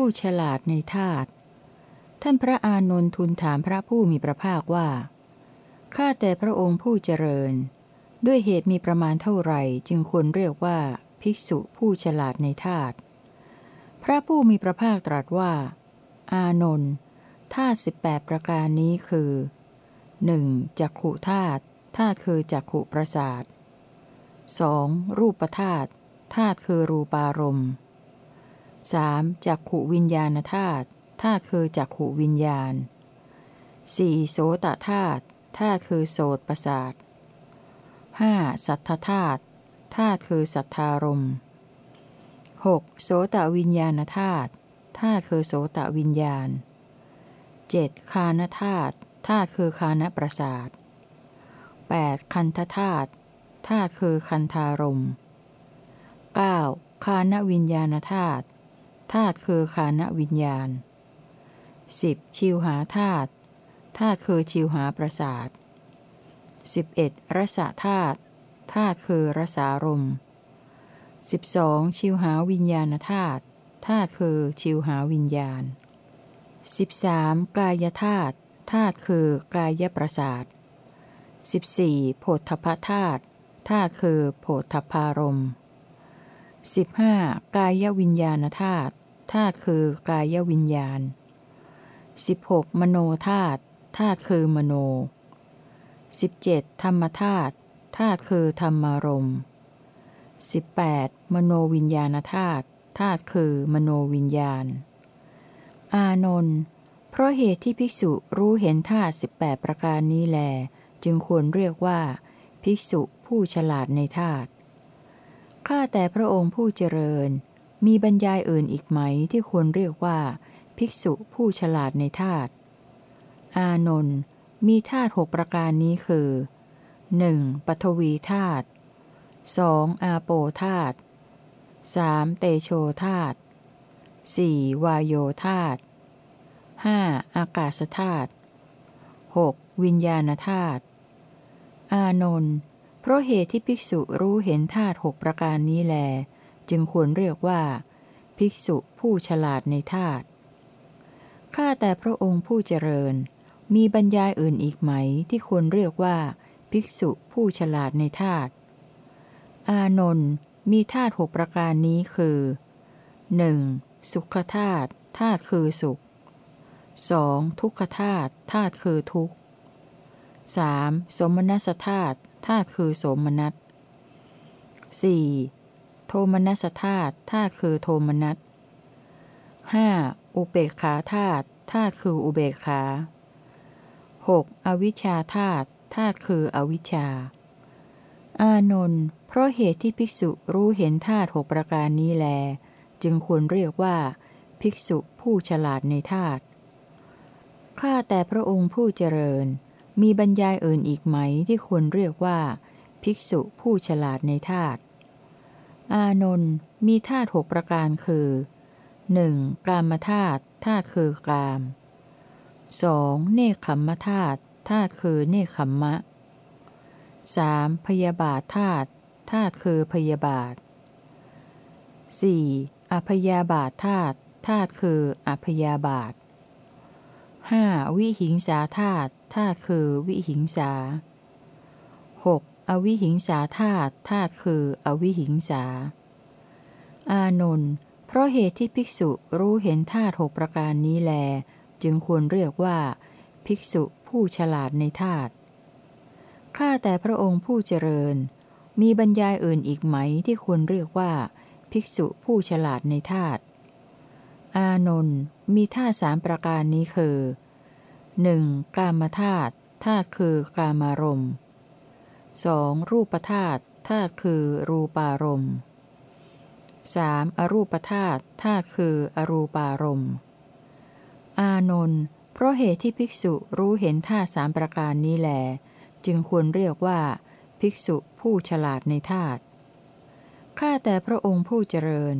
ผู้ฉลาดในธาตุท่านพระอานนท์ทูลถามพระผู้มีพระภาคว่า ข้าแต่พระองค์ผู้เจริญ ด้วยเหตุมีประมาณเท่าไหร่จึงควรเรียกว่า ภิกษุผู้ฉลาดในธาตุพระผู้มีพระภาคตรัสว่า อานนท์ธาตุสิบแปดประการนี้คือ 1. จักขุธาตุธาตุคือจักขุประสาท 2. รูปธาตุธาตุคือรูปารมณ์ 3. จักขุวิญญาณธาตุธาตุคือจักขุวิญญาณ 4. โสตธาตุธาตุคือโสตประสาท 5. สัทธธาตุธาตุคือสัทธารม 6. โสตวิญญาณธาตุธาตุคือโสตวิญญาณ 7. คานธาตุธาตุคือคานประสาท 8. คันธธาตุธาตุคือคันธารม 9. คานวิญญาณธาตุ ธาตุคือคานวิญญาณ 10. ชิวหาธาตุธาตุคือชิวหาประสาท 11. รสธาตุธาตุคือรสารม 12. ชิวหาวิญญาณธาตุธาตุคือชิวหาวิญญาณ 13. กายธาตุธาตุคือกายประสาท 14. โพธพธาตุธาตุคือโพธพารม 15. กายวิญญาณธาตุธาตุคือกายวิญญาณ 16. มโนธาตุธาตุคือมโน 17. ธรรมธาตุธาตุคือธรรมารม 18. มโนวิญญาณธาตุธาตุคือมโนวิญญาณ อานนท์เพราะเหตุที่ภิกษุรู้เห็นธาตุสิบแปดประการนี้แล จึงควรเรียกว่า ภิกษุผู้ฉลาดในธาตุ ข้าแต่พระองค์ผู้เจริญ มีบรรยายอื่นอีกไหมที่ควรเรียกว่า ภิกษุผู้ฉลาดในธาตุ อานนท์มีธาตุหกประการนี้คือ 1. ปฐวีธาตุ 2. อาโปธาตุ 3. เตโชธาตุ 4. วายโยธาตุ 5. อากาศธาตุ 6. วิญญาณธาตุ อานนท์ เพราะเหตุที่ภิกษุรู้เห็นธาตุหกประการนี้แล จึงควรเรียกว่า ภิกษุผู้ฉลาดในธาตุข้าแต่พระองค์ผู้เจริญ มีบรรยายอื่นอีกไหมที่ควรเรียกว่า ภิกษุผู้ฉลาดในธาตุอานนท์มีธาตุหกประการนี้คือ 1. สุขธาตุธาตุคือสุข 2. ทุกขธาตุธาตุคือทุกข์ 3. สมนัสธาตุ ธาตุคือโสมนัส 4. โทมนัสธาตุธาตุคือโทมนัส 5. อุเบกขาธาตุธาตุคืออุเบกขา 6. อวิชชาธาตุธาตุคืออวิชชา อานนท์เพราะเหตุที่ภิกษุรู้เห็นธาตุหกประการนี้แล จึงควรเรียกว่า ภิกษุผู้ฉลาดในธาตุข้าแต่พระองค์ผู้เจริญ มีบรรยายอื่นอีกไหมที่ควรเรียกว่า ภิกษุผู้ฉลาดในธาตุ อานนท์มีธาตุหกประการคือ 1. กามธาตุธาตุคือกาม 2. เนคขมมธาตุธาตุคือเนคขมมะ 3. พยาบาทธาตุธาตุคือพยาบาท 4. อพยาบาทธาตุธาตุคืออพยาบาท 5. วิหิงสาธาตุ ธาตุคือวิหิงสา 6. อวิหิงสาธาตุธาตุคืออวิหิงสา อานนท์เพราะเหตุที่ภิกษุรู้เห็นธาตุหกประการนี้แล จึงควรเรียกว่า ภิกษุผู้ฉลาดในธาตุข้าแต่พระองค์ผู้เจริญ มีบรรยายอื่นอีกไหมที่ควรเรียกว่า ภิกษุผู้ฉลาดในธาตุอานนท์มีธาตุสามประการนี้คือ 1. กามธาตุธาตุคือกามารมณ์ 2. รูปธาตุธาตุคือรูปารมณ์ 3. อรูปธาตุธาตุคืออรูปารมณ์ อานนท์เพราะเหตุที่ภิกษุรู้เห็นธาตุสามประการนี้แหลจึงควรเรียกว่า ภิกษุผู้ฉลาดในธาตุข้าแต่พระองค์ผู้เจริญ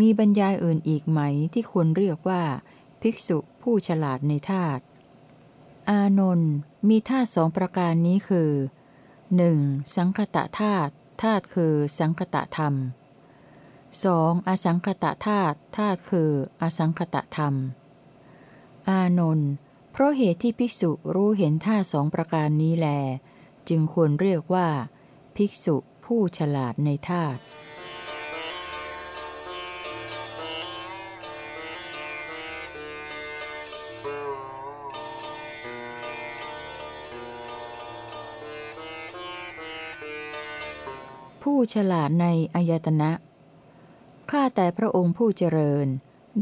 มีบรรยายอื่นอีกไหมที่ควรเรียกว่า ภิกษุผู้ฉลาดในธาตุ อานนท์มีธาตุสองประการนี้คือ 1. สังคตะธาตุธาตุคือสังคตะธรรม 2. อสังคตะธาตุธาตุคือ อสังคตะธรรม อานนท์เพราะเหตุที่ภิกษุรู้เห็นธาตุสองประการนี้แล จึงควรเรียกว่า ภิกษุผู้ฉลาดในธาตุ ผู้ฉลาดในอายตนะ ข้าแต่พระองค์ผู้เจริญ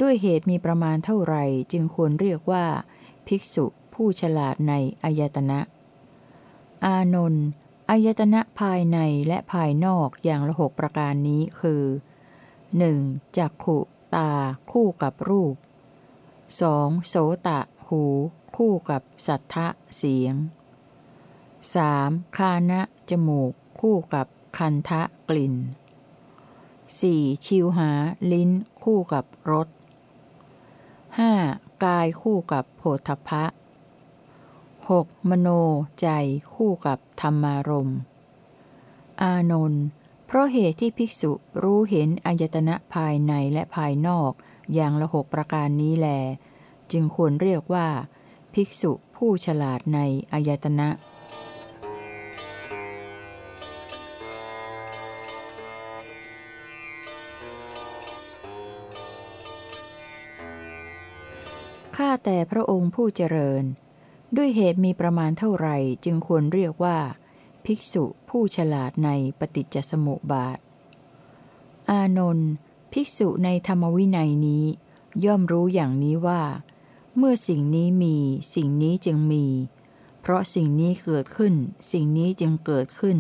ด้วยเหตุมีประมาณเท่าไหร่จึงควรเรียกว่า ภิกษุผู้ฉลาดในอายตนะ อานนท์อายตนะภายในและภายนอกอย่างละหกประการนี้คือ 1. จักขุ ตา คู่กับรูป 2. โสตะ หู คู่กับสัทธะเสียง 3. คานะ จมูก คู่กับ คันทะกลิ่น 4. ชิวหา ลิ้น คู่กับรส 5. กายคู่กับโผฏฐะ 6. มโนใจคู่กับธรรมารมอานนท์เพราะเหตุที่ภิกษุรู้เห็นอายตนะภายในและภายนอกอย่างละหกประการนี้แล จึงควรเรียกว่า ภิกษุผู้ฉลาดในอายตนะ แต่พระองค์ผู้เจริญ ด้วยเหตุมีประมาณเท่าไหร่จึงควรเรียกว่า ภิกษุผู้ฉลาดในปฏิจจสมุปบาท อานนท์ภิกษุในธรรมวินัยนี้ ย่อมรู้อย่างนี้ว่า เมื่อสิ่งนี้มีสิ่งนี้จึงมี เพราะสิ่งนี้เกิดขึ้น สิ่งนี้จึงเกิดขึ้น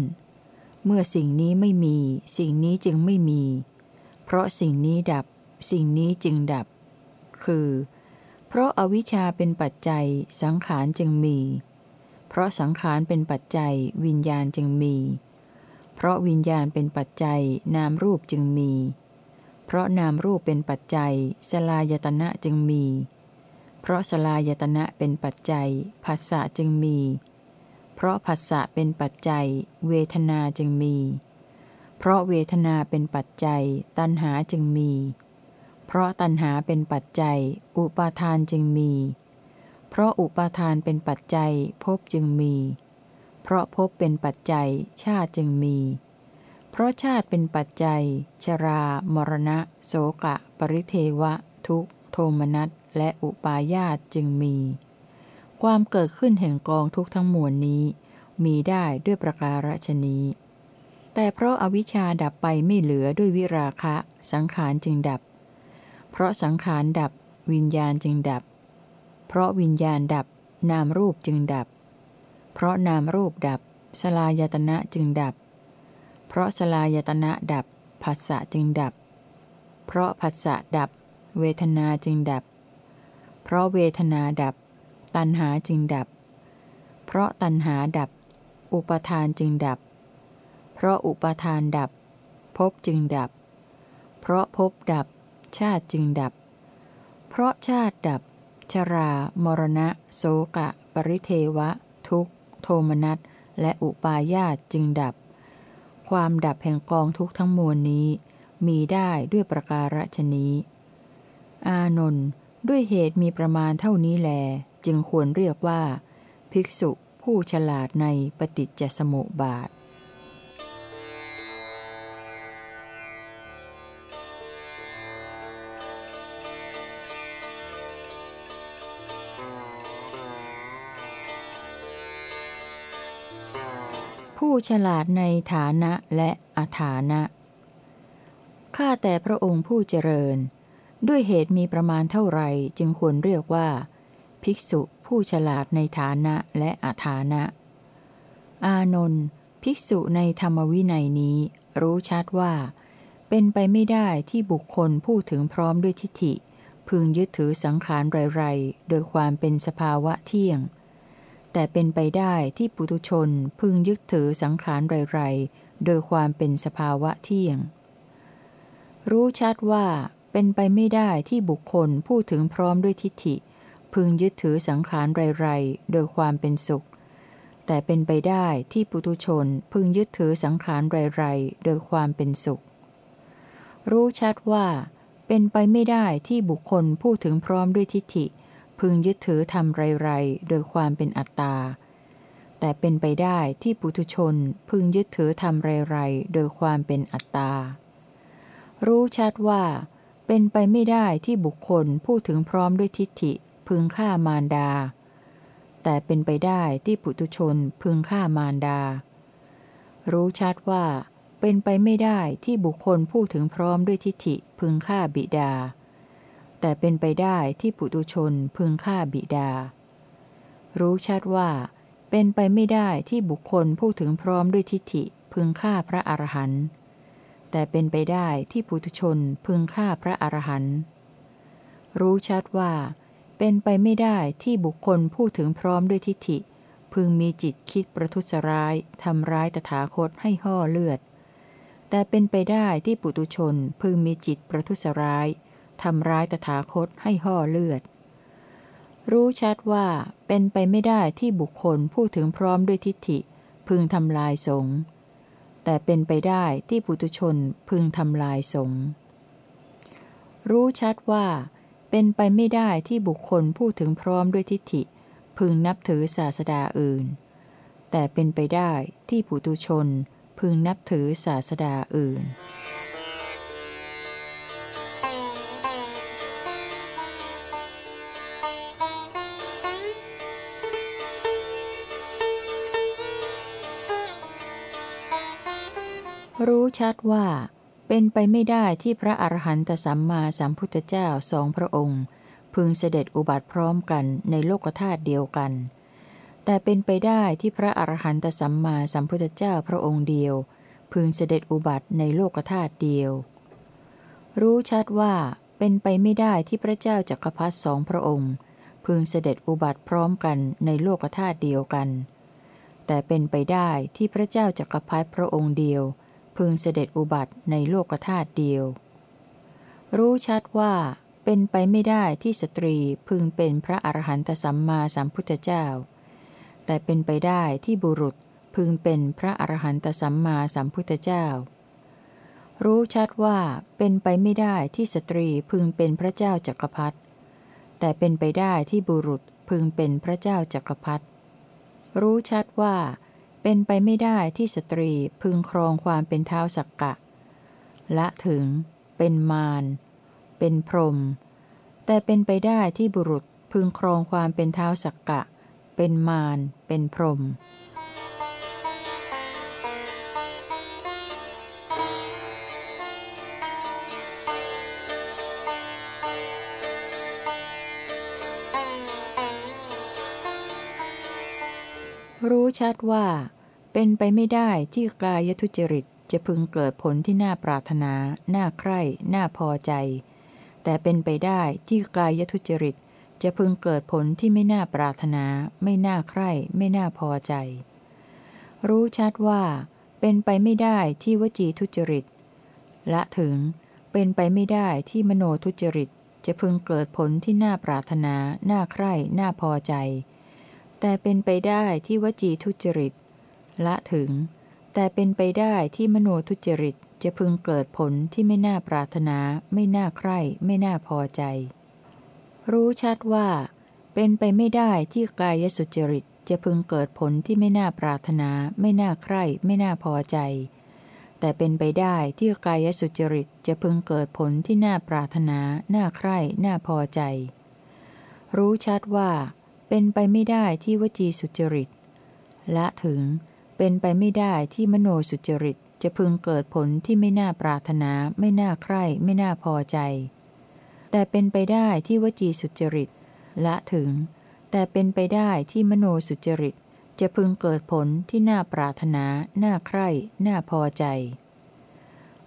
เมื่อสิ่งนี้ไม่มี สิ่งนี้จึงไม่มี เพราะสิ่งนี้ดับ สิ่งนี้จึงดับ คือ เพราะอาวิชชาเป็นปัจจัยสังขารจึงมี เพราะสังขารเป็นปัจจัยวิญญาณจึงมี เพราะวิญญาณเป็นปัจจัยนามรูปจึงมี เพราะนามรูปเป็นปัจจัยสลายตนะจึงมี เพราะสลายตนะเป็นปัจจัยภาษะจึงมี เพราะภาษะเป็นปัจจัย เวทนาจึงมี เพราะเวทนาเป็นปัจจัยตัณหาจึงมีเพราะตัณหาเป็นปัจจัย อุปาทานจึงมี เพราะอุปาทานเป็นปัจจัยภพจึงมี เพราะภพเป็นปัจจัยชาติจึงมี เพราะชาติเป็นปัจจัย ชรา มรณะ โสกะ ปริเทวะ ทุกโทมนัส และอุปาญาตจึงมี ความเกิดขึ้นแห่งกองทุกทั้งมวลนี้ มีได้ด้วยประการฉนี้ แต่เพราะอาวิชชาดับไปไม่เหลือด้วยวิราคะ สังขารจึงดับ เพราะสังขารดับ วิญญาณจึงดับ เพราะวิญญาณดับ นามรูปจึงดับ เพราะนามรูปดับ สลายตนะจึงดับ เพราะสลายตนะดับผัสสะจึงดับ เพราะผัสสะดับ เวทนาจึงดับ เพราะเวทนาดับ ตัณหาจึงดับ เพราะตัณหาดับ อุปทานจึงดับ เพราะอุปทานดับภพจึงดับ เพราะภพดับ ชาติจึงดับ เพราะชาติดับ ชรา มรณะ โสกะ ปริเทวะ ทุกโทมนัส และอุปาญาตจึงดับ ความดับแห่งกองทุกทั้งมวลนี้ มีได้ด้วยประการฉนี้ อานนท์ด้วยเหตุมีประมาณเท่านี้แล จึงควรเรียกว่า ภิกษุผู้ฉลาดในปฏิจจสมุปบาท ผู้ฉลาดในฐานะและอาฐานะ ข้าแต่พระองค์ผู้เจริญ ด้วยเหตุมีประมาณเท่าไรจึงควรเรียกว่า ภิกษุผู้ฉลาดในฐานะและอาฐานะ อานนท์ภิกษุในธรรมวินัยนี้รู้ชัดว่า เป็นไปไม่ได้ที่บุคคลพูดถึงพร้อมด้วยทิฏฐิ พึงยึดถือสังขารไรๆ โดยความเป็นสภาวะเที่ยง แต่เป็นไปได้ที่ปุถุชนพึงยึดถือสังขารไรๆ โดยความเป็นสภาวะเที่ยง รู้ชัดว่าเป็นไปไม่ได้ที่บุคคลพูดถึงพร้อมด้วยทิฏฐิ พึงยึดถือสังขารไรๆ โดยความเป็นสุข แต่เป็นไปได้ที่ปุถุชนพึงยึดถือสังขารไรๆ โดยความเป็นสุข รู้ชัดว่า เป็นไปไม่ได้ที่บุคคลพูดถึงพร้อมด้วยทิฏฐิ พึงยึดถือทำไรๆ โดยความเป็นอัตตา แต่เป็นไปได้ที่ปุถุชนพึงยึดถือทำไรๆ โดยความเป็นอัตตา รู้ชัดว่า เป็นไปไม่ได้ที่บุคคลพูดถึงพร้อมด้วยทิฏฐิพึงฆ่ามารดา แต่เป็นไปได้ที่ปุถุชนพึงฆ่ามารดา รู้ชัดว่า เป็นไปไม่ได้ที่บุคคลพูดถึงพร้อมด้วยทิฏฐิพึงฆ่าบิดา แต่เป็นไปได้ที่ปุตุชนพึงฆ่าบิดา รู้ชัดว่า เป็นไปไม่ได้ที่บุคคลพูดถึงพร้อมด้วยทิฏฐิพึงฆ่าพระอรหันต์แต่เป็นไปได้ที่ปุตุชนพึงฆ่าพระอรหันต์รู้ชัดว่า เป็นไปไม่ได้ที่บุคคลพูดถึงพร้อมด้วยทิฏฐิ พึงมีจิตคิดประทุษร้ายทำร้ายตถาคตให้ห่อเลือด แต่เป็นไปได้ที่ปุตุชนพึงมีจิตประทุษร้าย ทำร้ายตถาคตให้ห่อเลือด รู้ชัดว่าเป็นไปไม่ได้ที่บุคคลพูดถึงพร้อมด้วยทิฏฐิ พึงทำลายสงฆ์แต่เป็นไปได้ที่ปุตุชนพึงทำลายสงฆ์รู้ชัดว่า เป็นไปไม่ได้ที่บุคคลพูดถึงพร้อมด้วยทิฏฐิ พึงนับถือศาสดาอื่น แต่เป็นไปได้ที่ปุตุชนพึงนับถือศาสดาอื่น รู้ชัดว่า เป็นไปไม่ได้ที่พระอรหันตสัมมาสัมพุทธเจ้าสองพระองค์ พึงเสด็จอุบัติพร้อมกันในโลกธาตุเดียวกัน แต่เป็นไปได้ที่พระอรหันตสัมมาสัมพุทธเจ้าพระองค์เดียว พึงเสด็จอุบัติในโลกธาตุเดียว รู้ชัดว่าเป็นไปไม่ได้ที่พระเจ้าจักรพรรดิสองพระองค์ พึงเสด็จอุบัติพร้อมกันในโลกธาตุเดียวกัน แต่เป็นไปได้ที่พระเจ้าจักรพรรดิพระองค์เดียว พึงเสด็จอุบัติในโลกธาตุเดียว รู้ชัดว่าเป็นไปไม่ได้ที่สตรีพึงเป็นพระอรหันตสัมมาสัมพุทธเจ้า แต่เป็นไปได้ที่บุรุษพึงเป็นพระอรหันตสัมมาสัมพุทธเจ้า รู้ชัดว่าเป็นไปไม่ได้ที่สตรีพึงเป็นพระเจ้าจักรพรรดิ แต่เป็นไปได้ที่บุรุษพึงเป็นพระเจ้าจักรพรรดิ รู้ชัดว่า เป็นไปไม่ได้ที่สตรีพึงครองความเป็นเท้าสักกะ ละถึง เป็นมาร เป็นพรหมแต่เป็นไปได้ที่บุรุษพึงครองความเป็นเท้าสักกะ เป็นมาร เป็นพรหม รู้ชัดว่า เป็นไปไม่ได้ที่กายทุจริตจะพึงเกิดผลที่น่าปรารถนา น่าใคร่ น่าพอใจ แต่เป็นไปได้ที่กายทุจริตจะพึงเกิดผลที่ไม่น่าปรารถนา ไม่น่าใคร่ ไม่น่าพอใจ รู้ชัดว่า เป็นไปไม่ได้ที่วจีทุจริต และถึง เป็นไปไม่ได้ที่มโนทุจริต จะพึงเกิดผลที่น่าปรารถนา น่าใคร่ น่าพอใจ แต่เป็นไปได้ที่วจีทุจริต ละถึง แต่เป็นไปได้ที่มโนทุจริตจะพึงเกิดผลที่ไม่น่าปรารถนา ไม่น่าใคร่ ไม่น่าพอใจ รู้ชัดว่า เป็นไปไม่ได้ที่กายสุจริตจะพึงเกิดผลที่ไม่น่าปรารถนา ไม่น่าใคร่ ไม่น่าพอใจ แต่เป็นไปได้ที่กายสุจริตจะพึงเกิดผลที่น่าปรารถนา น่าใคร่ น่าพอใจ รู้ชัดว่า เป็นไปไม่ได้ที่วจีสุจริต ละถึงเป็นไปไม่ได้ที่มโนสุจริตจะพึงเกิดผลที่ไม่น่าปรารถนา ไม่น่าใคร่ ไม่น่าพอใจ แต่เป็นไปได้ที่วจีสุจริต ละถึง แต่เป็นไปได้ที่มโนสุจริต จะพึงเกิดผลที่น่าปรารถนา น่าใคร่ น่าพอใจ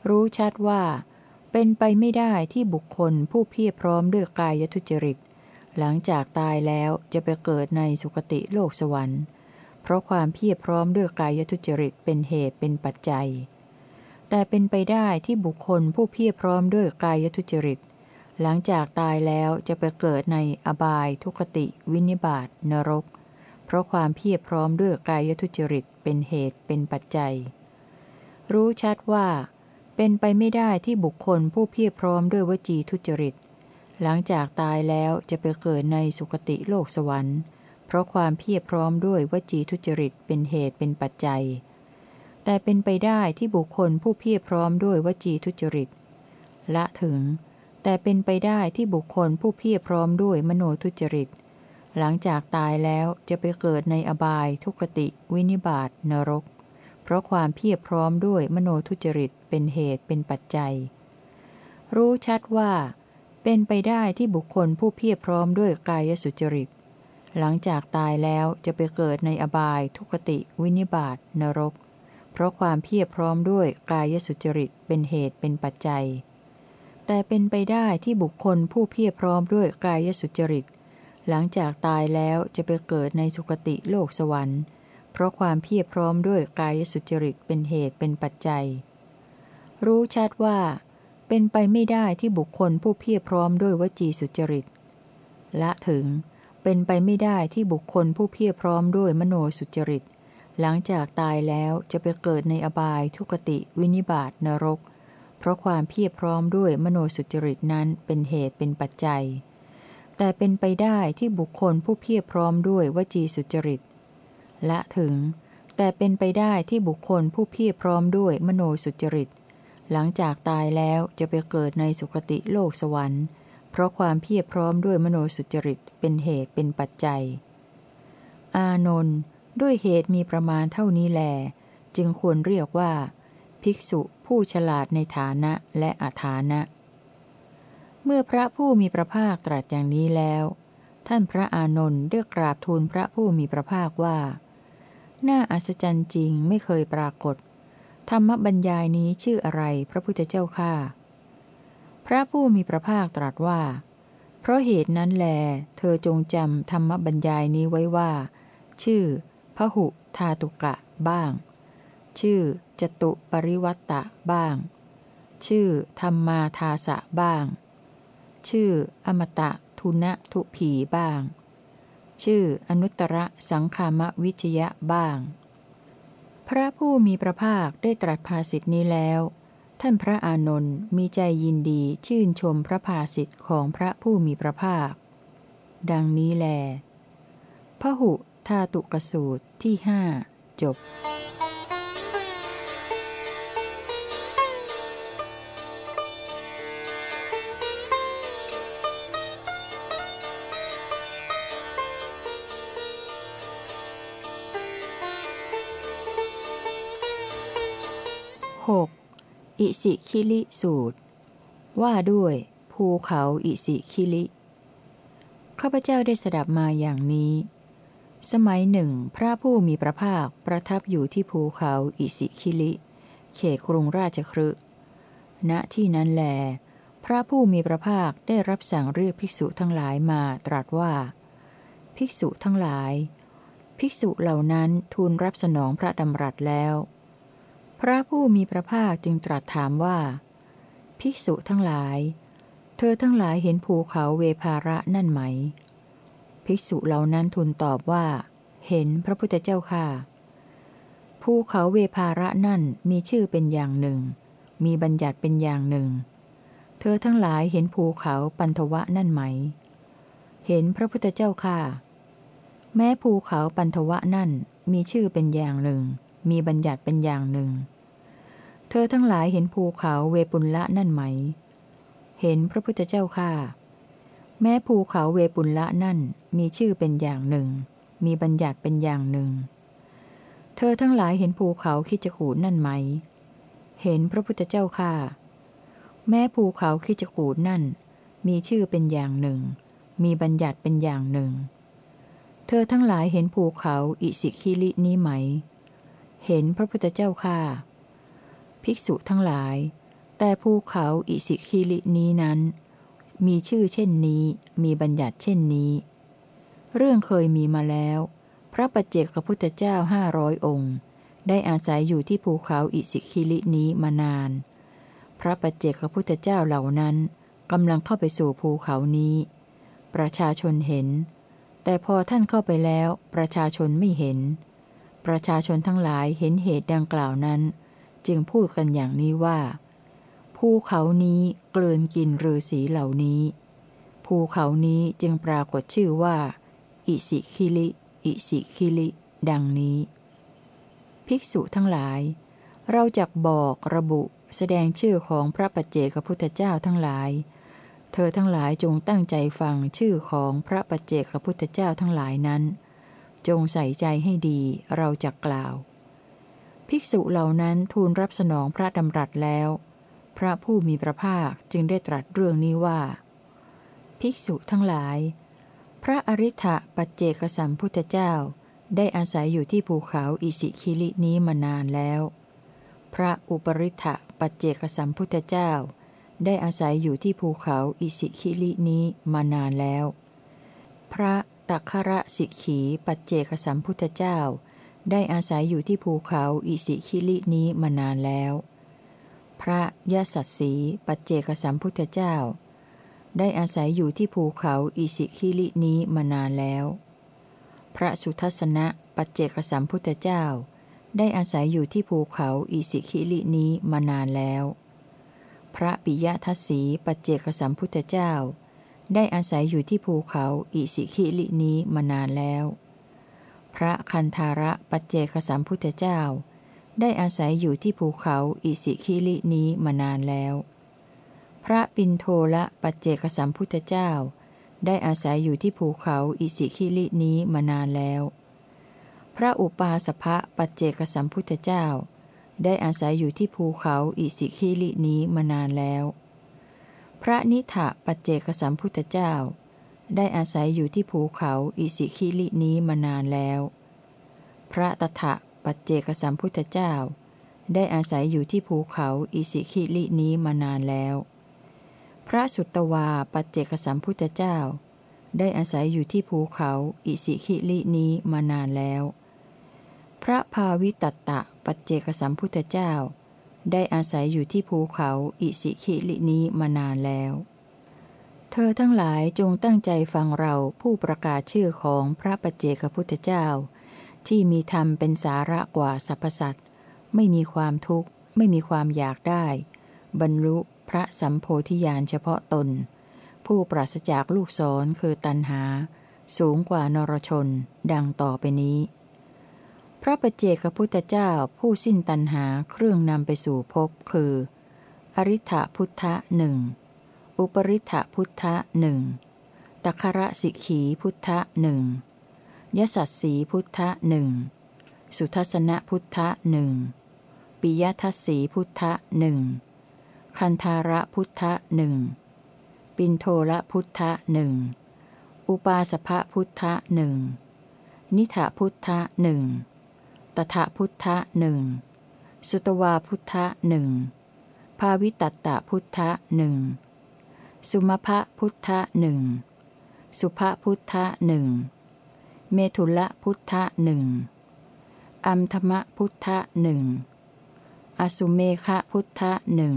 รู้ชัดว่า เป็นไปไม่ได้ที่บุคคลผู้เพียรพร้อมด้วยกายทุจริต หลังจากตายแล้วจะไปเกิดในสุคติโลกสวรรค์ เพราะความเพียรพร้อมด้วยกายทุจริตเป็นเหตุเป็นปัจจัย แต่เป็นไปได้ที่บุคคลผู้เพียรพร้อมด้วยกายทุจริต หลังจากตายแล้วจะไปเกิดในอบายทุคติ วินิบาตนรก เพราะความเพียรพร้อมด้วยกายทุจริตเป็นเหตุเป็นปัจจัย รู้ชัดว่า เป็นไปไม่ได้ที่บุคคลผู้เพียรพร้อมด้วยวจีทุจริต หลังจากตายแล้วจะไปเกิดในสุคติโลกสวรรค์ เพราะความเพียรพร้อมด้วยวจีทุจริตเป็นเหตุเป็นปัจจัย แต่เป็นไปได้ที่บุคคลผู้เพียรพร้อมด้วยวจีทุจริตละถึง แต่เป็นไปได้ที่บุคคลผู้เพียรพร้อมด้วยมโนทุจริต หลังจากตายแล้วจะไปเกิดในอบายทุกติ วินิบาตนรก เพราะความเพียรพร้อมด้วยมโนทุจริตเป็นเหตุเป็นปัจจัย รู้ชัดว่า เป็นไปได้ที่บุคคลผู้เพียรพร้อมด้วยกายสุจริต หลังจากตายแล้วจะไปเกิดในอบาย ทุกติ วินิบาตนรก เพราะความเพียรพร้อมด้วยกายสุจริตเป็นเหตุเป็นปัจจัย แต่เป็นไปได้ที่บุคคลผู้เพียรพร้อมด้วยกายสุจริต หลังจากตายแล้วจะไปเกิดในสุคติโลกสวรรค์ เพราะความเพียรพร้อมด้วยกายสุจริตเป็นเหตุเป็นปัจจัย รู้ชัดว่า เป็นไปไม่ได้ที่บุคคลผู้เพียรพร้อมด้วยวจีสุจริต ละถึง เป็นไปไม่ได้ที่บุคคลผู้เพียรพร้อมด้วยมโนสุจริต หลังจากตายแล้วจะไปเกิดในอบายทุกติวินิบาตนรก เพราะความเพียรพร้อมด้วยมโนสุจริตนั้นเป็นเหตุเป็นปัจจัย แต่เป็นไปได้ที่บุคคลผู้เพียรพร้อมด้วยวจีสุจริต ละถึง แต่เป็นไปได้ที่บุคคลผู้เพียรพร้อมด้วยมโนสุจริต หลังจากตายแล้วจะไปเกิดในสุคติโลกสวรรค์ เพราะความเพียรพร้อมด้วยมโนสุจริตเป็นเหตุเป็นปัจจัย อานนท์ด้วยเหตุมีประมาณเท่านี้แล จึงควรเรียกว่า ภิกษุผู้ฉลาดในฐานะและอาฐานะ เมื่อพระผู้มีพระภาคตรัสอย่างนี้แล้ว ท่านพระอานนท์ได้กราบทูลพระผู้มีพระภาคว่า น่าอัศจรรย์จริงไม่เคยปรากฏ ธรรมบรรยายนี้ชื่ออะไรพระพุทธเจ้าข้าพระผู้มีพระภาคตรัสว่า เพราะเหตุนั้นแล เธอจงจำธรรมบรรยายนี้ไว้ว่า ชื่อพหุธาตุกะบ้าง ชื่อจตุปริวัตตะบ้าง ชื่อธรรมาทาสะบ้าง ชื่ออมตะทุนะทุผีบ้าง ชื่ออนุตตรสังคามวิจยะบ้าง พระผู้มีพระภาคได้ตรัสภาสิทธินี้แล้ว ท่านพระอานนท์มีใจยินดีชื่นชมพระภาสิทธิ์ของพระผู้มีพระภาค ดังนี้แลพหุธาตุกสูตรที่หจบ 6. อิสิคิลิสูตร ว่าด้วย ภูเขาอิสิคิลิ ข้าพเจ้าได้สดับมาอย่างนี้ สมัยหนึ่ง พระผู้มีพระภาคประทับอยู่ที่ภูเขาอิสิคิลิ เขตกรุงราชครึณที่นั้นแล พระผู้มีพระภาคได้รับสั่งเรียกภิกษุทั้งหลายมาตรัสว่า ภิกษุทั้งหลาย ภิกษุเหล่านั้นทูลรับสนองพระดำรัสแล้ว พระผู้มีพระภาคจึงตรัสถามว่า ภิกษุทั้งหลาย เธอทั้งหลายเห็นภูเขาเวภาระนั่นไหม ภิกษุเหล่านั้นทูลตอบว่า เห็นพระพุทธเจ้าค่ะ ภูเขาเวภาระนั่นมีชื่อเป็นอย่างหนึ่ง มีบัญญัติเป็นอย่างหนึ่ง เธอทั้งหลายเห็นภูเขาปันทวะนั่นไหม เห็นพระพุทธเจ้าค่ะ แม้ภูเขาปันทวะนั่นมีชื่อเป็นอย่างหนึ่ง มีบัญญัติเป็นอย่างหนึ่ง เธอทั้งหลายเห็นภูเขาเวปุลละนั่นไหม เห็นพระพุทธเจ้าค่ะ แม้ภูเขาเวปุลละนั่นมีชื่อเป็นอย่างหนึ่ง มีบัญญัติเป็นอย่างหนึ่ง เธอทั้งหลายเห็นภูเขาคิจกูดนั่นไหม เห็นพระพุทธเจ้าค่ะ แม้ภูเขาคิจกูดนั่น มีชื่อเป็นอย่างหนึ่ง มีบัญญัติเป็นอย่างหนึ่งเธอทั้งหลายเห็นภูเขาอิสิคิลินี้ไหม เห็นพระพุทธเจ้าค่ะ ภิกษุทั้งหลาย แต่ภูเขาอิสิคิลินี้นั้น มีชื่อเช่นนี้ มีบัญญัติเช่นนี้ เรื่องเคยมีมาแล้ว พระปัจเจกพุทธเจ้าห้าร้อยองค์ ได้อาศัยอยู่ที่ภูเขาอิสิคิลินี้มานาน พระปัจเจกพุทธเจ้าเหล่านั้นกำลังเข้าไปสู่ภูเขานี้ ประชาชนเห็น แต่พอท่านเข้าไปแล้วประชาชนไม่เห็น ประชาชนทั้งหลายเห็นเหตุดังกล่าวนั้น จึงพูดกันอย่างนี้ว่าภูเขานี้เกลื่อนกินฤาษีเหล่านี้ภูเขานี้จึงปรากฏชื่อว่า อิสิคิลิ อิสิคิลิ ดังนี้ ภิกษุทั้งหลาย เราจะบอกระบุแสดงชื่อของพระปัจเจกพุทธเจ้าทั้งหลาย เธอทั้งหลายจงตั้งใจฟังชื่อของพระปัจเจกพุทธเจ้าทั้งหลายนั้น จงใส่ใจให้ดีเราจะกล่าว ภิกษุเหล่านั้นทูลรับสนองพระดำรัสแล้ว พระผู้มีพระภาคจึงได้ตรัสเรื่องนี้ว่า ภิกษุทั้งหลาย พระอริ t ปัจเจกสัมพุทธเจ้า ได้อาศัยอยู่ที่ภูเขาอิสิคิลินี้มานานแล้ว พระอุปริ t ปัจเจกสัมพุทธเจ้า ได้อาศัยอยู่ที่ภูเขาอิสิคิลินี้มานานแล้ว พระ ตัคระสิกขีปัจเจกสัมพุทธเจ้า ได้อาศัยอยู่ที่ภูเขาอิสิคิลินี้มานานแล้ว พระยะสัสสีปัจเจกสัมพุทธเจ้า ได้อาศัยอยู่ที่ภูเขาอิสิคิลินี้มานานแล้ว พระสุทัศนะปัจเจกสัมพุทธเจ้า ได้อาศัยอยู่ที่ภูเขาอิสิคิลินี้มานานแล้ว พระปิยทัสสีปัจเจกสัมพุทธเจ้า ได้อาศัยอยู่ที่ภูเขาอิสิคิลินี้มานานแล้ว พระคันธาระปัจเจกสัมพุทธเจ้า ได้อาศัยอยู่ที่ภูเขาอิสิคิลินี้มานานแล้ว พระปินโทละปัจเจกสัมพุทธเจ้า ได้อาศัยอยู่ที่ภูเขาอิสิคิลินี้มานานแล้ว พระอุปาสภะปัจเจกสัมพุทธเจ้า ได้อาศัยอยู่ที่ภูเขาอิสิคิลินี้มานานแล้ว พระนิถะปัจเจกสัมพุทธเจ้า ได้อาศัยอยู่ที่ภูเขาอิสิคิลินี้มานานแล้ว พระตถะปัจเจกสัมพุทธเจ้า ได้อาศัยอยู่ที่ภูเขาอิสิคิลินี้มานานแล้ว พระสุตตวาปัจเจกสัมพุทธเจ้า ได้อาศัยอยู่ที่ภูเขาอิสิคิลินี้มานานแล้ว พระภาวิตตตะปัจเจกสัมพุทธเจ้า ได้อาศัยอยู่ที่ภูเขาอิสิคิลินี้มานานแล้ว เธอทั้งหลายจงตั้งใจฟังเราผู้ประกาศชื่อของพระปัจเจกพุทธเจ้า ที่มีธรรมเป็นสาระกว่าสรรพสัตว์ไม่มีความทุกข์ ไม่มีความอยากได้ บรรลุพระสัมโพธิญาณเฉพาะตน ผู้ปราศจากลูกศรคือตันหา สูงกว่านรชน ดังต่อไปนี้ พระปัจเจกพุทธเจ้าผู้สิ้นตันหาเครื่องนำไปสู่ภพคือ อริ t h พุทธะหนึ่งอุปริ t h พุทธะหนึ่งตัคระสิกขีพุทธะหนึ่งยสัสสีพุทธะหนึ่งสุทัศนพุทธะหนึ่งปิยทัสสีพุทธะหนึ่งคันธาระพุทธะหนึ่งปินโทระพุทธะหนึ่งอุปาสภพุทธะหนึ่งนิถาพุทธะหนึ่ง ตถาพุทธะหนึ่งสุตวาพุทธะหนึ่งภาวิตัตตพุทธะหนึ่งสุมาภพุทธะหนึ่งสุภพุทธะหนึ่งเมถุละพุทธะหนึ่งอัมธมะพุทธะหนึ่งอสุเมคะพุทธะหนึ่ง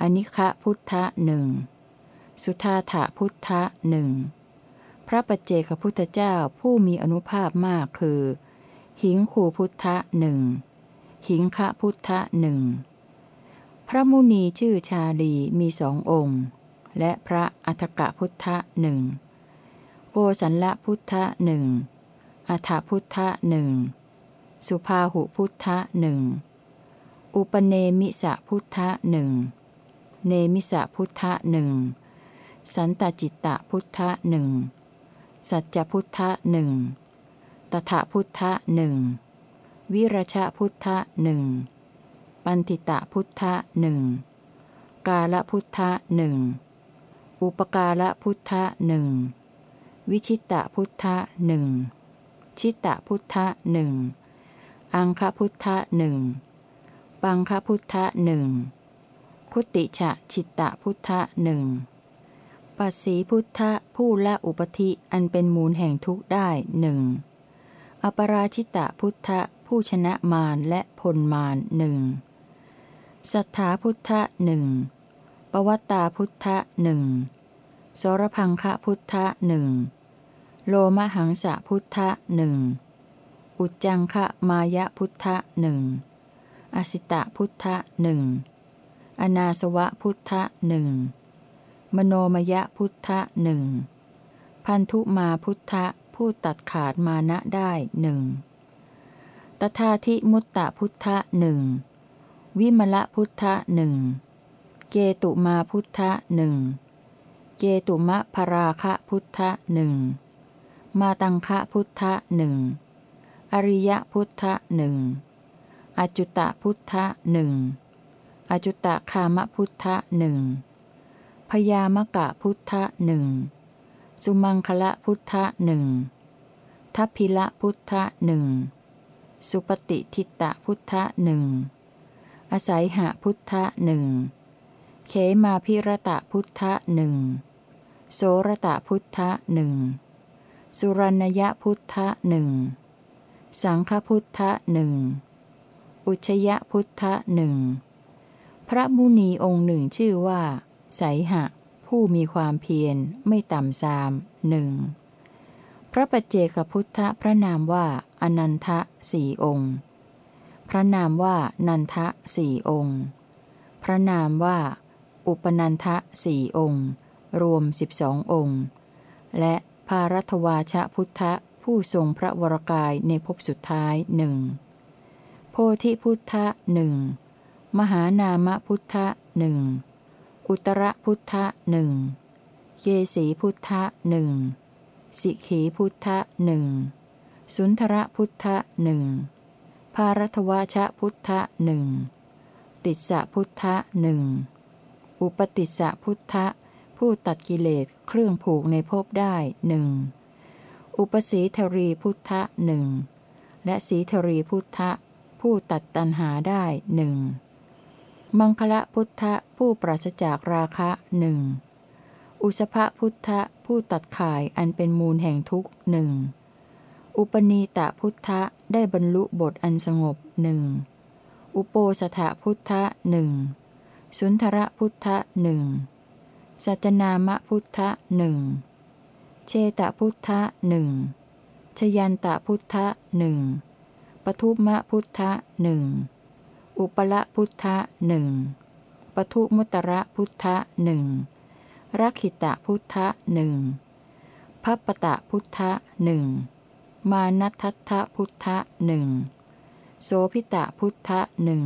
อนิคะพุทธะหนึ่งสุธาถะพุทธะหนึ่งพระปัจเจกพุทธเจ้าผู้มีอนุภาพมากคือ หิงคูพุทธะหนึ่งหิงคะพุทธะหนึ่งพระมุนีชื่อชาลีมีสององค์ และพระอัฏกะพุทธะหนึ่งโกสัลละพุทธะหนึ่งอัฏฐพุทธะหนึ่งสุภาหุพุทธะหนึ่งอุปเนมิสะพุทธะหนึ่งเนมิสะพุทธะหนึ่งสันตจิตตะพุทธะหนึ่งสัจจพุทธะหนึ่ง ตถาพุทธะหนึ่งวิรชาพุทธะหนึ่งปันติตะพุทธะหนึ่งกาลพุทธะหนึ่งอุปกาละพุทธะหนึ่งวิชิตะพุทธะหนึ่งชิตะพุทธะหนึ่งอังคพุทธะหนึ่งปังคพุทธะหนึ่งคุติฉะชิตะพุทธะหนึ่งปัสสีพุทธะผู้ละอุปธิอันเป็นมูลแห่งทุกข์ได้หนึ่ง อปราชิตะพุทธะผู้ชนะมารและพลมารหนึ่งสัทธาพุทธะหนึ่งปวัตตาพุทธะหนึ่งสรพังคะพุทธะหนึ่งโลมหังสะพุทธะหนึ่งอุจจังคะมายะพุทธะหนึ่งอสิตะพุทธะหนึ่งอนาสวะพุทธะหนึ่งมโนมยะพุทธะหนึ่งพันธุมาพุทธะ ผู้ตัดขาดมานะได้หนึ่งตถาธิมุตตะพุทธะหนึ่งวิมละพุทธะหนึ่งเกตุมาพุทธะหนึ่งเกตุมะพราคะพุทธะหนึ่งมาตังคะพุทธะหนึ่งอริยพุทธะหนึ่งอจุตะพุทธะหนึ่งอจุตะคามพุทธะหนึ่งพยามกะพุทธะหนึ่ง สุมังคละพุทธะหนึ่งทัพพิละพุทธะหนึ่งสุปฏิทิตะพุทธะหนึ่งอสัยหะพุทธะหนึ่งเขมาพิรตะพุทธะหนึ่งโสรตะพุทธะหนึ่งสุรณยพุทธะหนึ่งสังฆพุทธะหนึ่งอุชยพุทธะหนึ่งพระมุนีองค์หนึ่งชื่อว่า ไสหะ ผู้มีความเพียรไม่ต่ำซามหนึ่งพระปัจเจกพุทธพระนามว่าอนันทะสี่องค์ พระนามว่านันทะสี่องค์ พระนามว่า อุปนันทะสี่องค์ รวมสิบสององค์ และภารัตวาชพุทธผู้ทรงพระวรกายในภพสุดท้ายหนึ่งโพธิพุทธหนึ่งมหานามพุทธหนึ่ง อุตรพุทธะหนึ่งเยสีพุทธะหนึ่งสิขีพุทธะหนึ่งสุนทรพุทธะหนึ่งภารัตวาชพุทธะหนึ่งติสสะพุทธะหนึ่งอุปติสสะพุทธะผู้ตัดกิเลสเครื่องผูกในภพได้หนึ่งอุปสีทรีพุทธะหนึ่งและสีทรีพุทธะผู้ตัดตันหาได้หนึ่ง มังคละพุทธะผู้ปราศจากราคะหนึ่งอุสภพุทธะผู้ตัดข่ายอันเป็นมูลแห่งทุกหนึ่งอุปนีตะพุทธะได้บรรลุบทอันสงบหนึ่งอุโปสถพุทธะหนึ่งสุนทรพุทธะหนึ่งสัจนามะพุทธะหนึ่งเชตพุทธะหนึ่งชยันตพุทธะหนึ่งปทุมะพุทธะหนึ่ง อุปละพุทธะหนึ่งปทุมุตระพุทธะหนึ่งรักขิตะพุทธะหนึ่งพัปตะพุทธะหนึ่งมานัทัตถพุทธะหนึ่งโสพิตะพุทธะหนึ่ง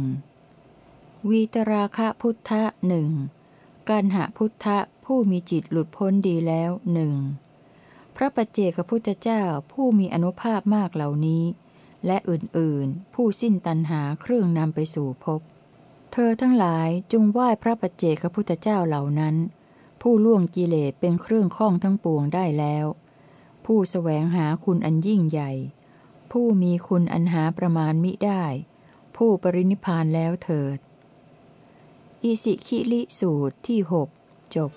วีตราคะพุทธะหนึ่งกันหะพุทธะผู้มีจิตหลุดพ้นดีแล้วหนึ่งพระปัจเจกพุทธเจ้าผู้มีอนุภาพมากเหล่านี้ และอื่นๆ ผู้สิ้นตันหาเครื่องนำไปสู่ภพ เธอทั้งหลายจงไหว้พระปัจเจกพุทธเจ้าเหล่านั้น ผู้ล่วงกิเลสเป็นเครื่องข้องทั้งปวงได้แล้ว ผู้สแสวงหาคุณอันยิ่งใหญ่ ผู้มีคุณอันหาประมาณมิได้ ผู้ปรินิพานแล้วเถิด อิสิคิลิสูตรที่หกจบ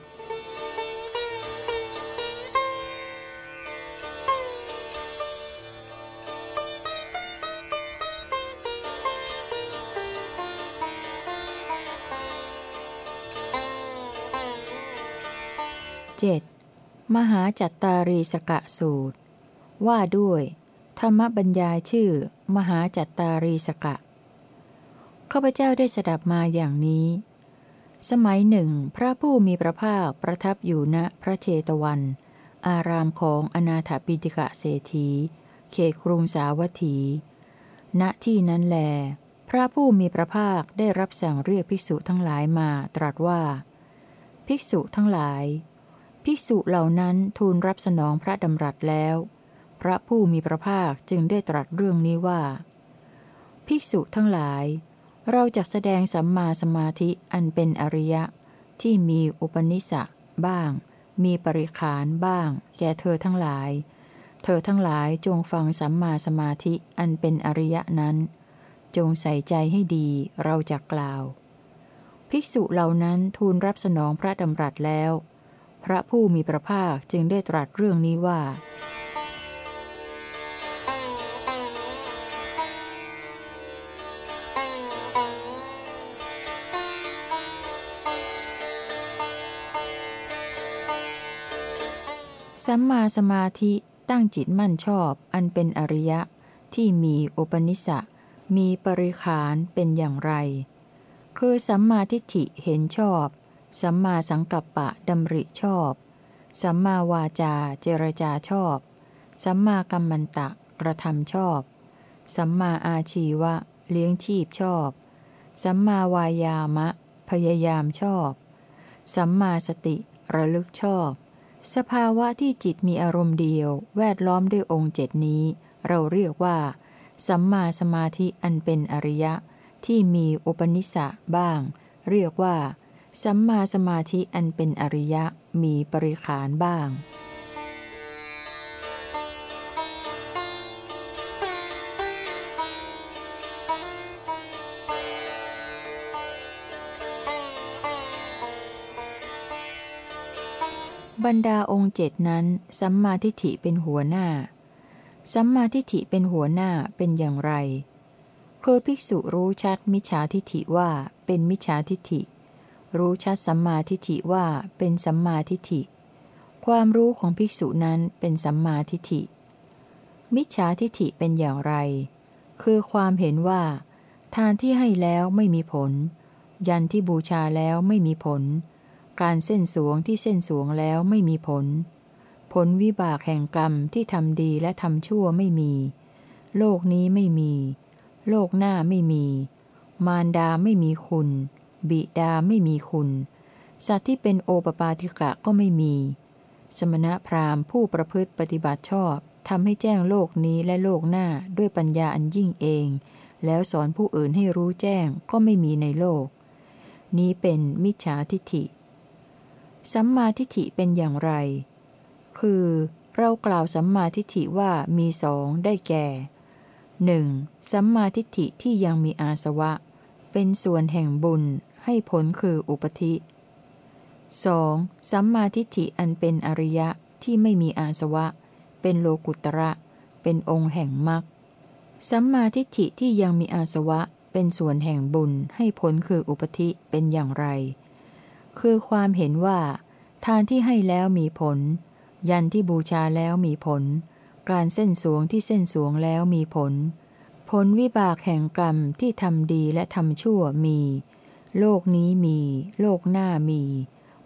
7. มหาจัตตารีสกะสูตร ว่าด้วย ธรรมบัญญายชื่อ มหาจัตตารีสกะ ข้าพเจ้าได้สดับมาอย่างนี้ สมัยหนึ่ง พระผู้มีพระภาคประทับอยู่ณพระเชตวัน อารามของอนาถปิฎกะเศรษฐี เขตกรุงสาวัตถี ณที่นั้นแล พระผู้มีพระภาคได้รับสั่งเรียกภิกษุทั้งหลายมาตรัสว่า ภิกษุทั้งหลาย ภิกษุเหล่านั้นทูลรับสนองพระดำรัสแล้ว พระผู้มีพระภาคจึงได้ตรัสเรื่องนี้ว่า ภิกษุทั้งหลาย เราจะแสดงสัมมาสมาธิอันเป็นอริยะ ที่มีอุปนิสักบ้าง มีปริขานบ้าง แก่เธอทั้งหลาย เธอทั้งหลายจงฟังสัมมาสมาธิอันเป็นอริยะนั้น จงใส่ใจให้ดีเราจะกล่าว ภิกษุเหล่านั้นทูลรับสนองพระดำรัสแล้ว พระผู้มีพระภาคจึงได้ตรัสเรื่องนี้ว่า สัมมาสมาธิตั้งจิตมั่นชอบ อันเป็นอริยะ ที่มีอุปนิสสะมีปริขานเป็นอย่างไร คือสัมมาทิฏฐิเห็นชอบ สัมมาสังกัปปะดำริชอบ สัมมาวาจาเจรจาชอบ สัมมากัมมันตะกระทำชอบ สัมมาอาชีวะ เลี้ยงชีพชอบ สัมมาวายามะ พยายามชอบ สัมมาสติระลึกชอบ สภาวะที่จิตมีอารมณ์เดียว แวดล้อมด้วยองค์เจ็ดนี้ เราเรียกว่า สัมมาสมาธิอันเป็นอริยะ ที่มีอุปนิสสะบ้าง เรียกว่า สัมมาสมาธิอันเป็นอริยะมีปริขานบ้าง บรรดาองค์เจ็ดนั้น สัมมาทิฏฐิเป็นหัวหน้า สัมมาทิฏฐิเป็นหัวหน้าเป็นอย่างไรคือภิกษุรู้ชัดมิจฉาทิฏฐิว่าเป็นมิจฉาทิฏฐิ รู้ชัดสัมมาทิฏฐิว่าเป็นสัมมาทิฏฐิ ความรู้ของภิกษุนั้นเป็นสัมมาทิฏฐิ มิจฉาทิฏฐิเป็นอย่างไร คือความเห็นว่า ทานที่ให้แล้วไม่มีผล ยันที่บูชาแล้วไม่มีผล การเส้นสวงที่เส้นสวงแล้วไม่มีผล ผลวิบากแห่งกรรมที่ทำดีและทำชั่วไม่มี โลกนี้ไม่มี โลกหน้าไม่มี มารดาไม่มีคุณ บิดาไม่มีคุณ สัตว์ที่เป็นโอปปาติกะก็ไม่มี สมณพราหมณ์ผู้ประพฤติปฏิบัติชอบทำให้แจ้งโลกนี้และโลกหน้าด้วยปัญญาอันยิ่งเอง แล้วสอนผู้อื่นให้รู้แจ้งก็ไม่มีในโลก นี้เป็นมิจฉาทิฏฐิ สัมมาทิฏฐิเป็นอย่างไร คือ เรากล่าวสัมมาทิฏฐิว่ามีสองได้แก่ 1. สัมมาทิฏฐิที่ยังมีอาสวะ เป็นส่วนแห่งบุญ ให้ผลคืออุปธิ 2. สัมมาทิฏฐิอันเป็นอริยะที่ไม่มีอาสวะ เป็นโลกุตระ เป็นองค์แห่งมรรคสัมมาทิฏฐิที่ยังมีอาสวะ เป็นส่วนแห่งบุญ ให้ผลคืออุปธิเป็นอย่างไร คือความเห็นว่า ทานที่ให้แล้วมีผล ยันที่บูชาแล้วมีผล การเส้นสวงที่เส้นสวงแล้วมีผล ผลวิบากแห่งกรรมที่ทำดีและทำชั่วมี โลกนี้มี โลกหน้ามี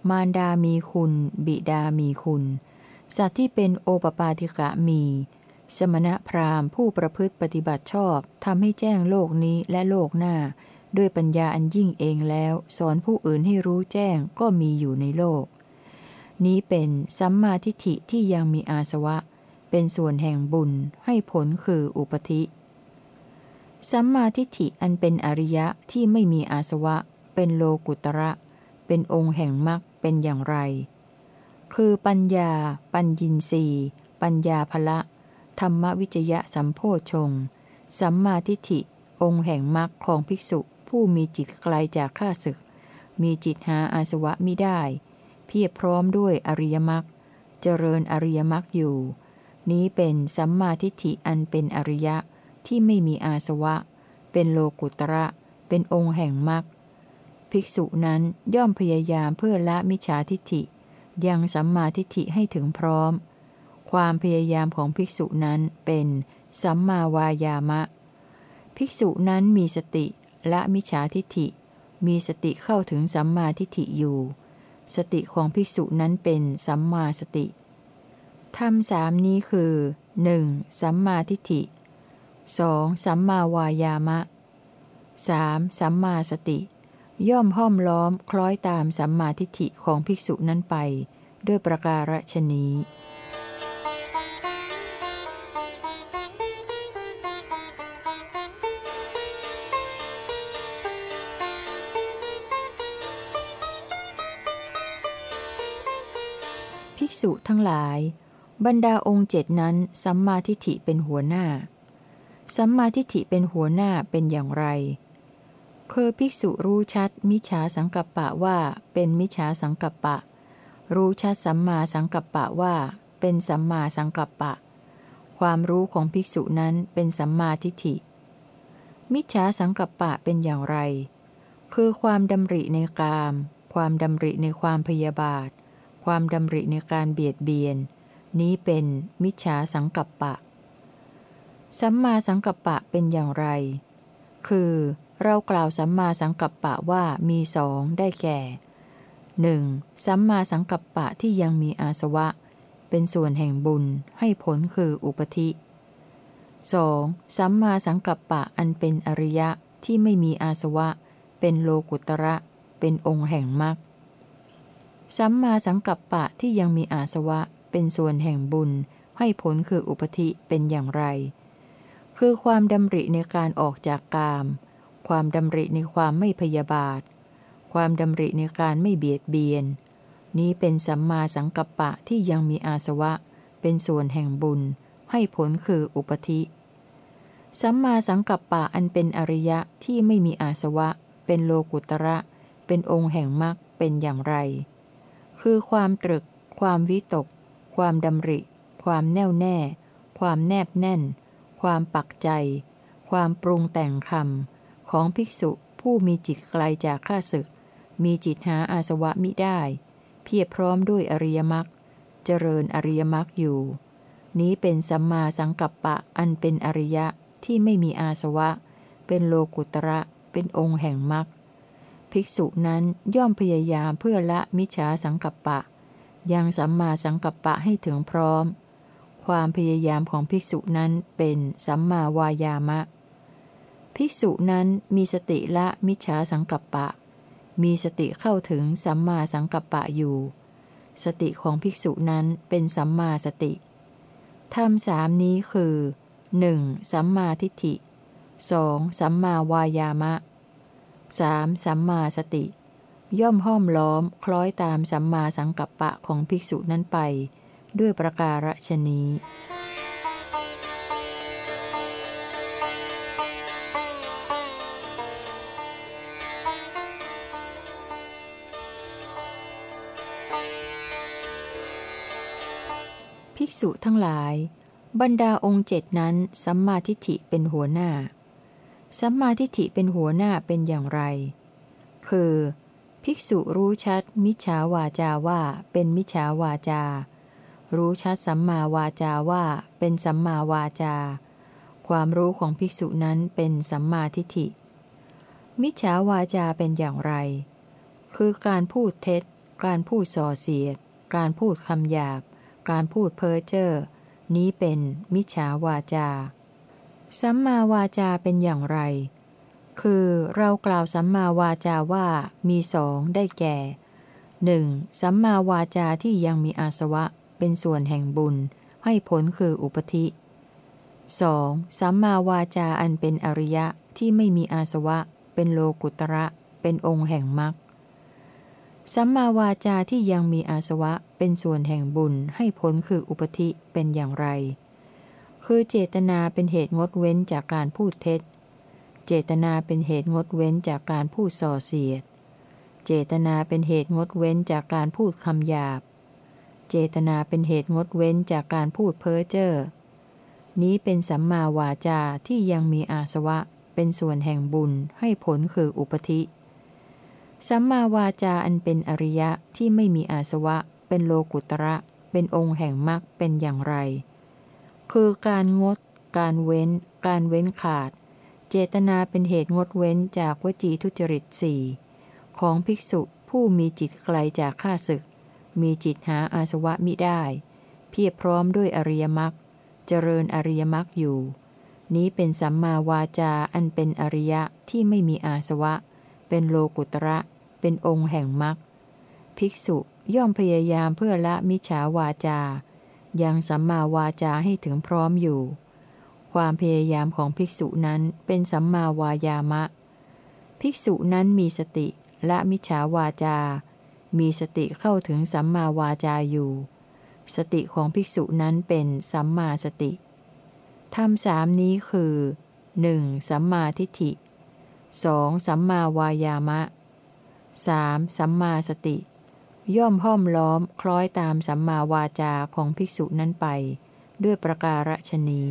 มารดามีคุณ บิดามีคุณ สัตว์ที่เป็นโอปปาติกะมี สมณะพราหมณ์ผู้ประพฤติปฏิบัติชอบทำให้แจ้งโลกนี้และโลกหน้า ด้วยปัญญาอันยิ่งเองแล้ว สอนผู้อื่นให้รู้แจ้งก็มีอยู่ในโลก นี้เป็นสัมมาทิฏฐิที่ยังมีอาสวะ เป็นส่วนแห่งบุญให้ผลคืออุปธิสัมมาทิฏฐิอันเป็นอริยะที่ไม่มีอาสวะ เป็นโลกุตระ เป็นองค์แห่งมรรคเป็นอย่างไร คือปัญญา ปัญญินรีปัญญาภละ ธรรมวิจยะสัมโพชง สัมมาทิฏฐิ องค์แห่งมรรคของภิกษุ ผู้มีจิตไกลจากข้าศึก มีจิตหาอาสวะมิได้ เพียบพร้อมด้วยอริยมรรค เจริญอริยมรรคอยู่ นี้เป็นสัมมาทิฏฐิอันเป็นอริยะที่ไม่มีอาสวะ เป็นโลกุตระ เป็นองค์แห่งมรรค ภิกษุนั้นย่อมพยายามเพื่อละมิจฉาทิฏฐิ ยังสัมมาทิฏฐิให้ถึงพร้อม ความพยายามของภิกษุนั้นเป็นสัมมาวายามะ ภิกษุนั้นมีสติละมิจฉาทิฏฐิ มีสติเข้าถึงสัมมาทิฏฐิอยู่ สติของภิกษุนั้นเป็นสัมมาสติธรรมสามนี้คือ 1. สัมมาทิฏฐิ 2. สัมมาวายามะ 3. สัมมาสติ ย่อมห้อมล้อมคล้อยตามสัมมาทิฏฐิของภิกษุนั้นไป ด้วยประการฉนี้ภิกษุทั้งหลาย บรรดาองค์เจ็ดนั้น สัมมาทิฏฐิเป็นหัวหน้า สัมมาทิฏฐิเป็นหัวหน้าเป็นอย่างไร คือภิกษุรู้ชัดมิจฉาสังกัปปะว่าเป็นมิจฉาสังกัปปะ รู้ชัดสัมมาสังกัปปะว่า เป็นสัมมาสังกัปปะ ความรู้ของภิกษุนั้นเป็นสัมมาทิฏฐิ มิจฉาสังกัปปะเป็นอย่างไร คือความดำริในกาม ความดำริในความพยาบาท ความดำริในการเบียดเบียน นี้เป็นมิจฉาสังกัปปะ สัมมาสังกัปปะเป็นอย่างไร คือ เรากล่าวสัมมาสังกัปปะว่ามีสองได้แก่ 1. สัมมาสังกัปปะที่ยังมีอาสวะ เป็นส่วนแห่งบุญให้ผลคืออุปธิ 2. สัมมาสังกัปปะอันเป็นอริยะที่ไม่มีอาสวะ เป็นโลกุตระ เป็นองค์แห่งมรรคสัมมาสังกัปปะที่ยังมีอาสวะ เป็นส่วนแห่งบุญ ให้ผลคืออุปธิเป็นอย่างไร คือความดำริในการออกจากกาม ความดำริในความไม่พยาบาท ความดำริในการไม่เบียดเบียน นี้เป็นสัมมาสังกัปปะที่ยังมีอาสวะ เป็นส่วนแห่งบุญ ให้ผลคืออุปธิ สัมมาสังกัปปะอันเป็นอริยะที่ไม่มีอาสวะ เป็นโลกุตระ เป็นองค์แห่งมรรคเป็นอย่างไร คือความตรึก ความวิตก ความดำริ ความแน่วแน่ ความแนบแน่น ความปักใจ ความปรุงแต่งคำ ของภิกษุผู้มีจิตไกลจากข้าศึก มีจิตหาอาสวะมิได้ เพียรพร้อมด้วยอริยมรรคเจริญอริยมรรคอยู่ นี้เป็นสัมมาสังกัปปะอันเป็นอริยะที่ไม่มีอาสวะ เป็นโลกุตระ เป็นองค์แห่งมรรคภิกษุนั้นย่อมพยายามเพื่อละมิจฉาสังกัปปะ ยังสัมมาสังกัปปะให้ถึงพร้อม ความพยายามของภิกษุนั้นเป็นสัมมาวายามะ ภิกษุนั้นมีสติละมิจฉาสังกัปปะ มีสติเข้าถึงสัมมาสังกัปปะอยู่ สติของภิกษุนั้นเป็นสัมมาสติธรรมสามนี้คือ 1. สัมมาทิฏฐิ 2. สัมมาวายามะ 3. สัมมาสติ ย่อมห้อมล้อมคล้อยตามสัมมาสังกัปปะของภิกษุนั้นไป ด้วยประการฉนี้ ษุทั้งหลาย บรรดาองค์เจ็ดนั้นสัมมาทิฏฐิเป็นหัวหน้า สัมมาทิฏฐิเป็นหัวหน้าเป็นอย่างไร คือ ภิกษุรู้ชัด มิจฉาวาจาว่าเป็นมิจฉาวาจา รู้ชัดสัมมาวาจาว่าเป็นสัมมาวาจา ความรู้ของภิกษุนั้นเป็นสัมมาทิฏฐิ มิจฉาวาจาเป็นอย่างไร คือการพูดเท็จ การพูดส่อเสียด การพูดคำหยาบ การพูดเพ้อเจ้อนี้เป็นมิจฉาวาจา สัมมาวาจาเป็นอย่างไร คือเรากล่าวสัมมาวาจาว่ามีสองได้แก่หนึ่งสัมมาวาจาที่ยังมีอาสวะเป็นส่วนแห่งบุญ ให้ผลคืออุปธิ 2. สัมมาวาจาอันเป็นอริยะที่ไม่มีอาสวะ เป็นโลกุตระ เป็นองค์แห่งมรรค สัมมาวาจาที่ยังมีอาสวะเป็นส่วนแห่งบุญให้ผลคืออุปธิเป็นอย่างไร คือเจตนาเป็นเหตุงดเว้นจากการพูดเท็จ เจตนาเป็นเหตุงดเว้นจากการพูดส่อเสียด เจตนาเป็นเหตุงดเว้นจากการพูดคำหยาบ เจตนาเป็นเหตุงดเว้นจากการพูดเพ้อเจ้อ นี้เป็นสัมมาวาจาที่ยังมีอาสวะเป็นส่วนแห่งบุญให้ผลคืออุปธิ สัมมาวาจาอันเป็นอริยะที่ไม่มีอาสวะ เป็นโลกุตระ เป็นองค์แห่งมรรคเป็นอย่างไร คือการงด การเว้น การเว้นขาด เจตนาเป็นเหตุงดเว้นจากวจีทุจริตสี่ของภิกษุผู้มีจิตไกลจากข้าศึก มีจิตหาอาสวะมิได้ เพียรพร้อมด้วยอริยมรรคเจริญอริยมรรคอยู่ นี้เป็นสัมมาวาจาอันเป็นอริยะที่ไม่มีอาสวะเเป็นโลกุตระ เป็นองค์แห่งมรรคภิกษุย่อมพยายามเพื่อละมิจฉาวาจา ยังสัมมาวาจาให้ถึงพร้อมอยู่ ความพยายามของภิกษุนั้นเป็นสัมมาวายามะ ภิกษุนั้นมีสติละมิจฉาวาจา มีสติเข้าถึงสัมมาวาจาอยู่ สติของภิกษุนั้นเป็นสัมมาสติธรรมสามนี้คือ 1. สัมมาทิฏฐิ 2. สัมมาวายามะ 3. สัมมาสติ ย่อมห้อมล้อมคล้อยตามสัมมาวาจาของภิกษุนั้นไป ด้วยประการฉนี้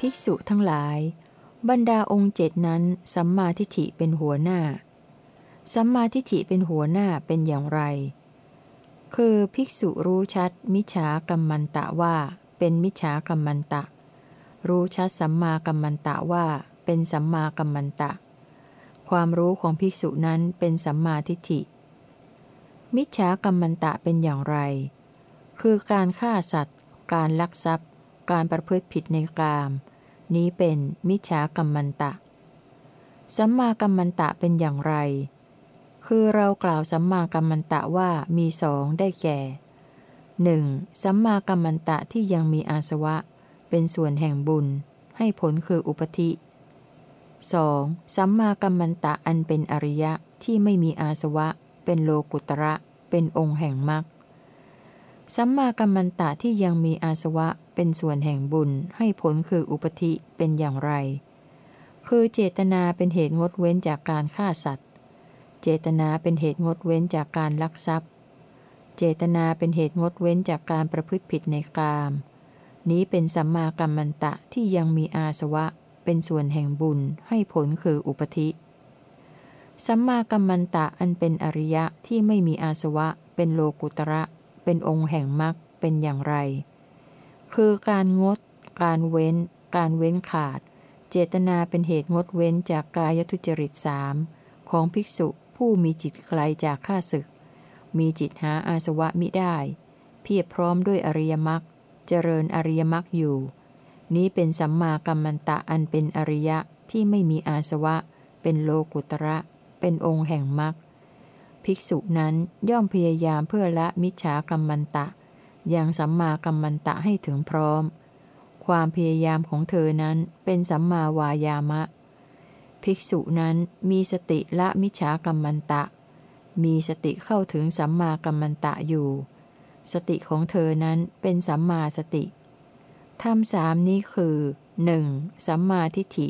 ภิกษุทั้งหลาย บรรดาองค์เจ็ดนั้น สัมมาทิฏฐิเป็นหัวหน้า สัมมาทิฏฐิเป็นหัวหน้าเป็นอย่างไร คือภิกษุรู้ชัด มิจฉากัมมันตะว่า เป็นมิจฉากัมมันตะ รู้ชัดสัมมากัมมันตะว่า เป็นสัมมากัมมันตะ ความรู้ของภิกษุนั้นเป็นสัมมาทิฏฐิ มิจฉากัมมันตะเป็นอย่างไร คือการฆ่าสัตว์ การลักทรัพย์ การประพฤติผิดในกาม นี้เป็นมิจฉากัมมันตะ สัมมากัมมันตะเป็นอย่างไร คือเรากล่าวสัมมากัมมันตะว่ามีสองได้แก่ 1. สัมมากัมมันตะที่ยังมีอาสวะ เป็นส่วนแห่งบุญ ให้ผลคืออุปธิ 2. สัมมากัมมันตะอันเป็นอริยะที่ไม่มีอาสวะ เป็นโลกุตระ เป็นองค์แห่งมรรคสัมมากัมมันตะที่ยังมีอาสวะ เป็นส่วนแห่งบุญ ให้ผลคืออุปธิเป็นอย่างไร คือเจตนาเป็นเหตุงดเว้นจากการฆ่าสัตว์ เจตนาเป็นเหตุงดเว้นจากการลักทรัพย์ เจตนาเป็นเหตุงดเว้นจากการประพฤติผิดในกาม นี้เป็นสัมมากัมมันตะที่ยังมีอาสวะ เป็นส่วนแห่งบุญให้ผลคืออุปธิสัมมากัมมันตะอันเป็นอริยะที่ไม่มีอาสวะ เป็นโลกุตระ เป็นองค์แห่งมรรคเป็นอย่างไร คือการงด การเว้น การเว้นขาด เจตนาเป็นเหตุงดเว้นจากกายทุจริตสามของภิกษุ ผู้มีจิตไกลจากข้าศึก มีจิตหาอาสวะมิได้ เพียบพร้อมด้วยอริยมรรคเจริญอริยมรรคอยู่ นี้เป็นสัมมากัมมันตะอันเป็นอริยะที่ไม่มีอาสวะ เป็นโลกุตระ เป็นองค์แห่งมรรคภิกษุนั้นย่อมพยายามเพื่อละมิจฉากัมมันตะ อย่างสัมมากัมมันตะให้ถึงพร้อม ความพยายามของเธอนั้นเป็นสัมมาวายามะ ภิกษุนั้นมีสติละมิจฉากัมมันตะ มีสติเข้าถึงสัมมากัมมันตะอยู่ สติของเธอนั้นเป็นสัมมาสติธรรมสามนี้คือ 1. สัมมาทิฏฐิ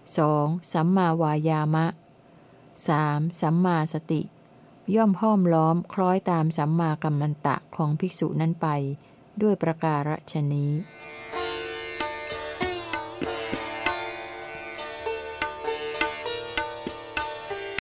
2. สัมมาวายามะ 3. สัมมาสติ ย่อมห้อมล้อมคล้อยตามสัมมากัมมันตะของภิกษุนั้นไป ด้วยประการฉนี้